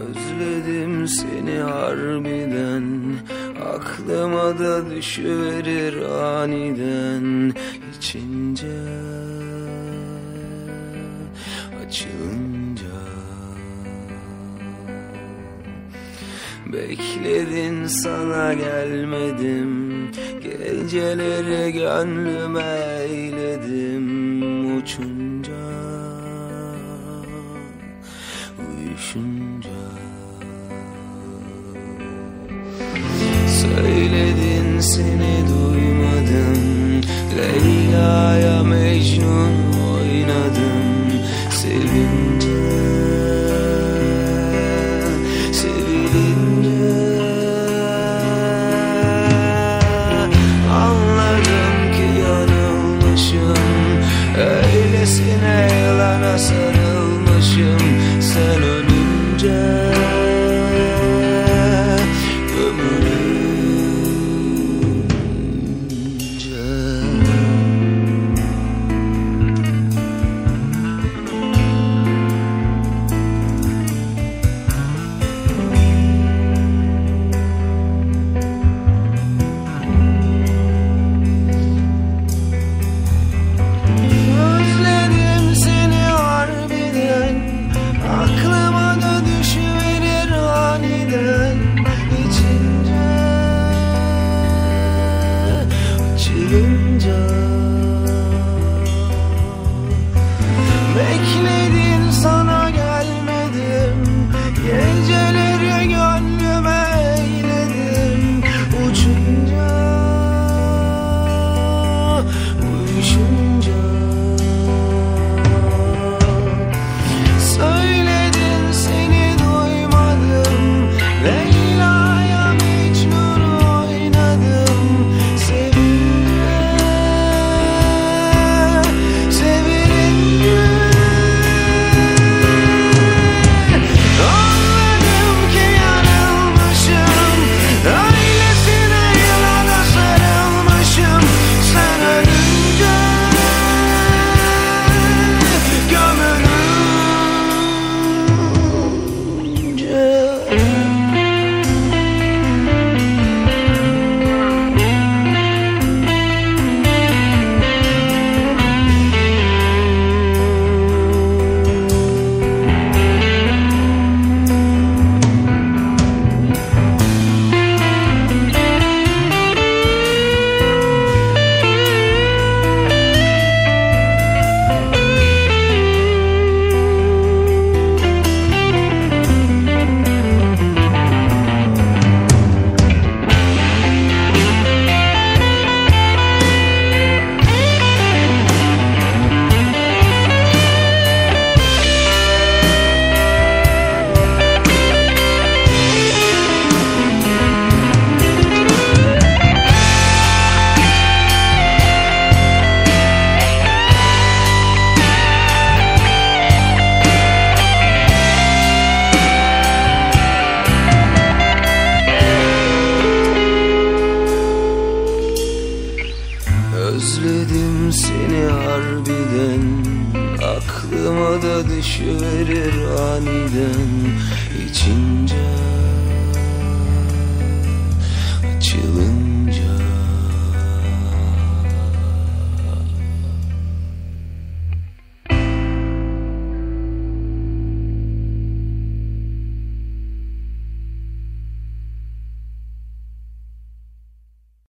Özledim seni harbiden. Aklıma da düşüverir aniden. İçince Açılınca. Bekledin sana gelmedim. Geceleri gönlüme eyledim. Uçunca Uyuşunca Söyledin seni duymadım. Leyla'ya Mecnun oynadım Sevince Sevilince Anladım ki yanılmışım. Öylesine yalana sarılmışım Açılınca Aklıma da düşüverir aniden içince. Açılınca